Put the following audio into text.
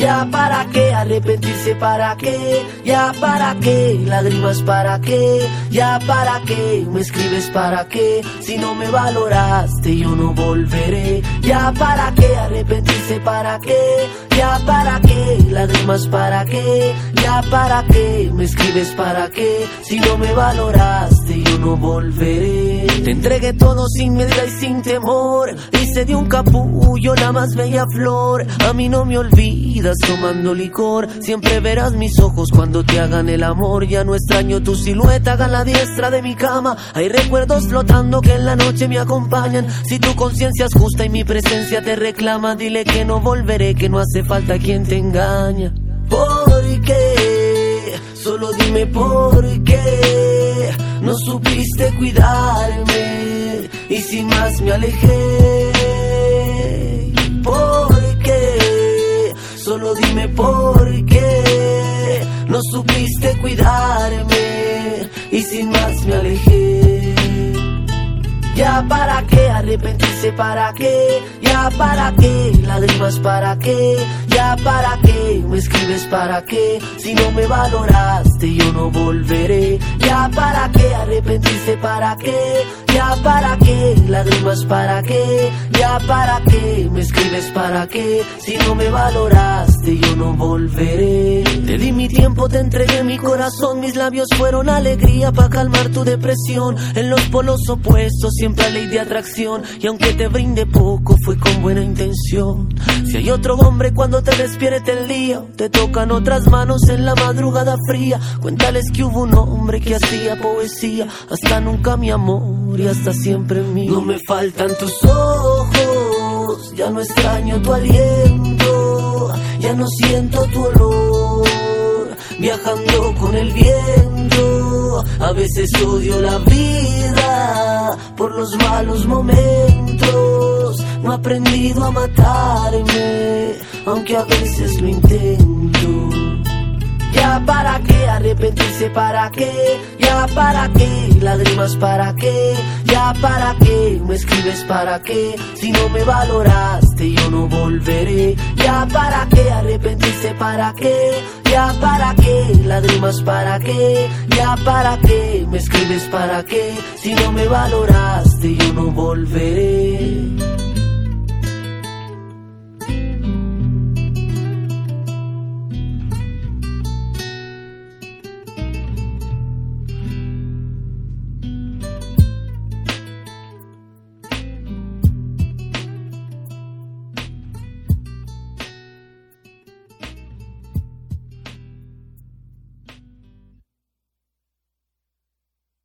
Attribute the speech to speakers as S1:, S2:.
S1: Ya para qué arrepentirse para qué, ya para qué lágrimas para qué, ya para qué me escribes para qué, si no me valoraste yo no volveré. Ya para qué arrepentirse para qué, ya para qué lágrimas para qué, ya para qué me escribes para qué, si no me valoraste yo no volveré. Te entregué todo sin medida y sin temor, hice de un capullo la más bella flor, a mí no me olvidas tomando licor. Siempre verás mis ojos cuando te hagan el amor. Ya no extraño tu silueta a la diestra de mi cama. Hay recuerdos flotando que en la noche me acompañan. Si tu conciencia es justa y mi presencia te reclama, dile que no volveré, que no hace falta quien te engaña. ¿Por qué? Solo dime por qué. No supiste cuidarme y sin más me alejé. ¿Por qué? Solo dime por qué. No supiste cuidarme y sin más me alejé. Ya para qué arrepentirse para qué, ya para qué lágrimas para qué, ya para qué me escribes para qué, si no me valoraste yo no volveré. Ya para qué arrepentirse para qué, ya para qué lágrimas para qué, ya para qué me escribes para qué, si no me valoraste yo no volveré. Te di mi tiempo, te entregué mi corazón, mis labios fueron alegría para calmar tu depresión. En los polos opuestos siempre hay ley de atracción y aunque te brinde poco fue con buena intención. Si hay otro hombre cuando te despierte el día, te tocan otras manos en la madrugada fría. Cuéntales que hubo un hombre que hacía poesía, hasta nunca mi amor y hasta siempre mío. No me faltan tus ojos, ya no extraño tu aliento, ya no siento tu olor. Viajando con el viento, a veces odio la vida por los malos momentos. No he aprendido a matarme, aunque a veces lo intento. Arrepentirse para qué, ya para qué lágrimas para qué, ya para qué me escribes para qué, si no me valoraste yo no volveré. Ya para qué arrepentirse para qué, ya para qué lágrimas para qué, ya para qué me escribes para qué, si no me valoraste yo no volveré.